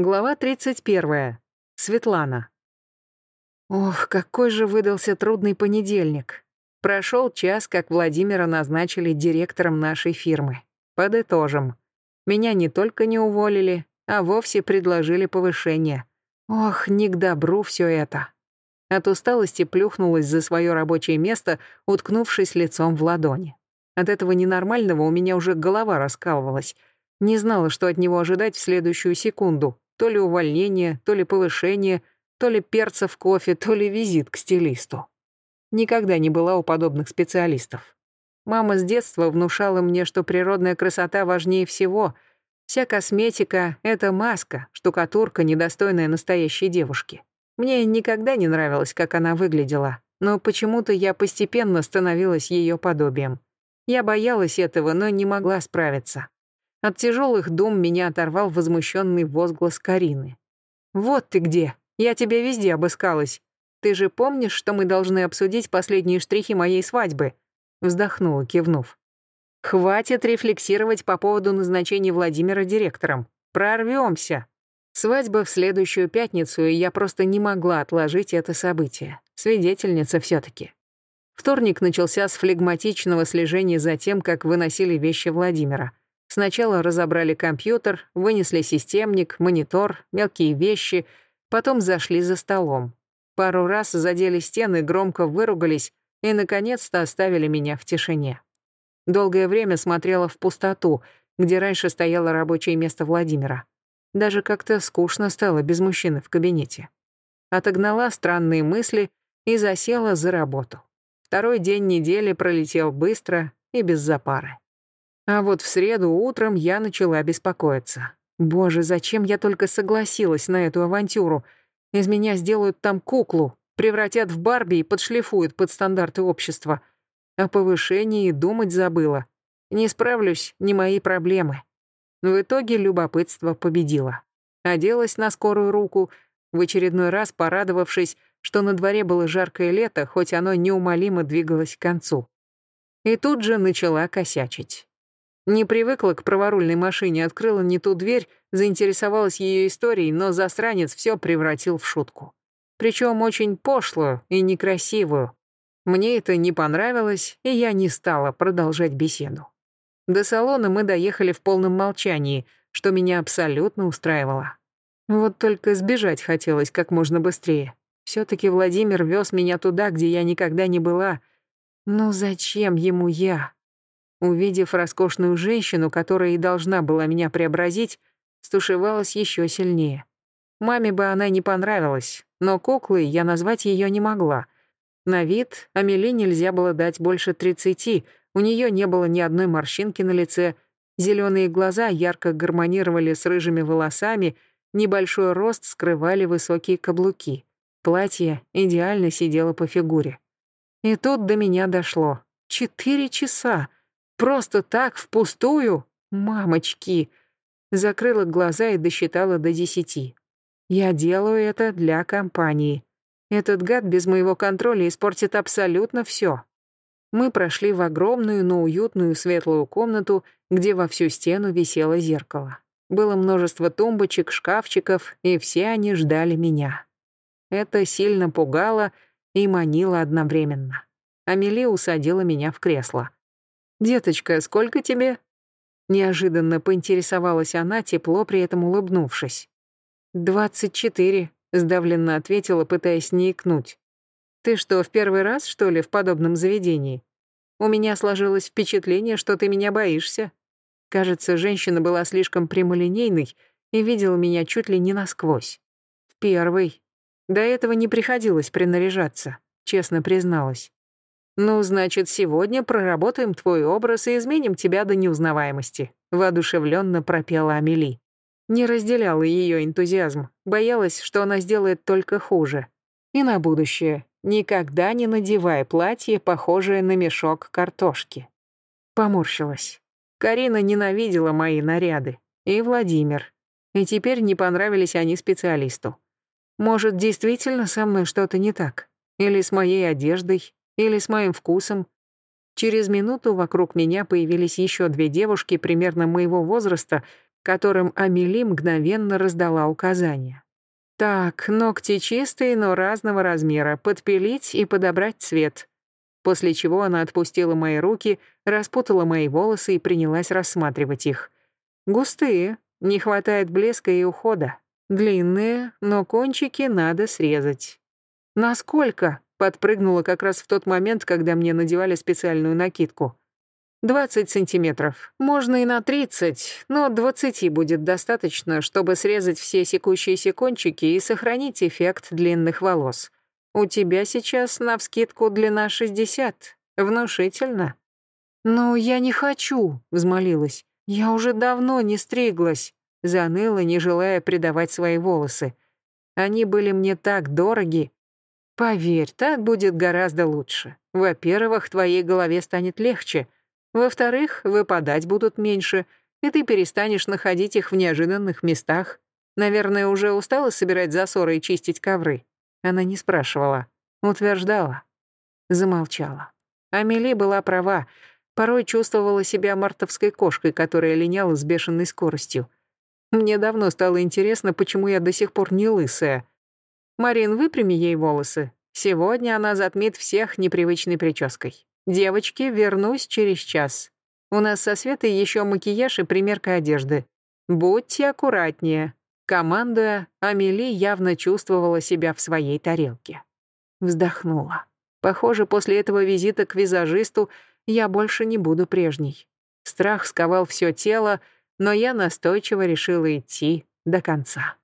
Глава 31. Светлана. Ох, какой же выдался трудный понедельник. Прошел час, как Владимира назначили директором нашей фирмы. Подытожим. Меня не только не уволили, а вовсе предложили повышение. Ох, не к добру все это. От усталости плюхнулась за свое рабочее место, уткнувшись лицом в ладони. От этого ненормального у меня уже голова раскалывалась. Не знала, что от него ожидать в следующую секунду. То ли увольнение, то ли повышение, то ли перца в кофе, то ли визит к стилисту. Никогда не была у подобных специалистов. Мама с детства внушала мне, что природная красота важнее всего. Вся косметика — это маска, штукатурка, недостойная настоящей девушки. Мне никогда не нравилось, как она выглядела, но почему-то я постепенно становилась ее подобием. Я боялась этого, но не могла справиться. От тяжелых дум меня оторвал возмущенный возглас Карины. «Вот ты где! Я тебя везде обыскалась. Ты же помнишь, что мы должны обсудить последние штрихи моей свадьбы?» Вздохнула, кивнув. «Хватит рефлексировать по поводу назначения Владимира директором. Прорвемся!» Свадьба в следующую пятницу, и я просто не могла отложить это событие. Свидетельница все таки Вторник начался с флегматичного слежения за тем, как выносили вещи Владимира. Сначала разобрали компьютер, вынесли системник, монитор, мелкие вещи, потом зашли за столом. Пару раз задели стены, громко выругались и, наконец-то, оставили меня в тишине. Долгое время смотрела в пустоту, где раньше стояло рабочее место Владимира. Даже как-то скучно стало без мужчины в кабинете. Отогнала странные мысли и засела за работу. Второй день недели пролетел быстро и без запары. А вот в среду утром я начала беспокоиться. Боже, зачем я только согласилась на эту авантюру? Из меня сделают там куклу, превратят в Барби и подшлифуют под стандарты общества. О повышении думать забыла. Не справлюсь, не мои проблемы. В итоге любопытство победило. Оделась на скорую руку, в очередной раз порадовавшись, что на дворе было жаркое лето, хоть оно неумолимо двигалось к концу. И тут же начала косячить. Не привыкла к праворульной машине, открыла не ту дверь, заинтересовалась ее историей, но засранец все превратил в шутку. Причем очень пошлую и некрасивую. Мне это не понравилось, и я не стала продолжать беседу. До салона мы доехали в полном молчании, что меня абсолютно устраивало. Вот только сбежать хотелось как можно быстрее. все таки Владимир вез меня туда, где я никогда не была. Ну зачем ему я? Увидев роскошную женщину, которая и должна была меня преобразить, стушевалась еще сильнее. Маме бы она не понравилась, но куклой я назвать ее не могла. На вид Амели нельзя было дать больше тридцати, у нее не было ни одной морщинки на лице, зеленые глаза ярко гармонировали с рыжими волосами, небольшой рост скрывали высокие каблуки. Платье идеально сидело по фигуре. И тут до меня дошло. Четыре часа! Просто так, впустую? Мамочки!» Закрыла глаза и досчитала до десяти. «Я делаю это для компании. Этот гад без моего контроля испортит абсолютно все. Мы прошли в огромную, но уютную светлую комнату, где во всю стену висело зеркало. Было множество тумбочек, шкафчиков, и все они ждали меня. Это сильно пугало и манило одновременно. Амели усадила меня в кресло. «Деточка, сколько тебе?» Неожиданно поинтересовалась она, тепло при этом улыбнувшись. «Двадцать четыре», — сдавленно ответила, пытаясь не икнуть. «Ты что, в первый раз, что ли, в подобном заведении? У меня сложилось впечатление, что ты меня боишься». Кажется, женщина была слишком прямолинейной и видела меня чуть ли не насквозь. В первый. До этого не приходилось принаряжаться, честно призналась. «Ну, значит, сегодня проработаем твой образ и изменим тебя до неузнаваемости», — воодушевленно пропела Амели. Не разделяла ее энтузиазм, боялась, что она сделает только хуже. И на будущее. Никогда не надевай платье, похожее на мешок картошки. Поморщилась. Карина ненавидела мои наряды. И Владимир. И теперь не понравились они специалисту. Может, действительно со мной что-то не так? Или с моей одеждой, или с моим вкусом. Через минуту вокруг меня появились еще две девушки примерно моего возраста, которым Амели мгновенно раздала указания. Так, ногти чистые, но разного размера, подпилить и подобрать цвет. После чего она отпустила мои руки, распутала мои волосы и принялась рассматривать их. Густые, не хватает блеска и ухода. Длинные, но кончики надо срезать. Насколько? Подпрыгнула как раз в тот момент, когда мне надевали специальную накидку. 20 сантиметров. Можно и на 30, но 20 будет достаточно, чтобы срезать все секущиеся кончики и сохранить эффект длинных волос. У тебя сейчас навскидку длина 60. Внушительно. «Ну, я не хочу», — взмолилась. «Я уже давно не стриглась», — заныла, не желая предавать свои волосы. «Они были мне так дороги. Поверь, так будет гораздо лучше. Во-первых, твоей голове станет легче. Во-вторых, выпадать будут меньше, и ты перестанешь находить их в неожиданных местах. Наверное, уже устала собирать засоры и чистить ковры. Она не спрашивала, утверждала. Замолчала. Амели была права. Порой чувствовала себя мартовской кошкой, которая линяла с бешеной скоростью. Мне давно стало интересно, почему я до сих пор не лысая. Марин, выпрями ей волосы. Сегодня она затмит всех непривычной прической. Девочки, вернусь через час. У нас со Светой еще макияж и примерка одежды. Будьте аккуратнее. Командуя, Амели явно чувствовала себя в своей тарелке. Вздохнула. Похоже, после этого визита к визажисту я больше не буду прежней. Страх сковал все тело, но я настойчиво решила идти до конца.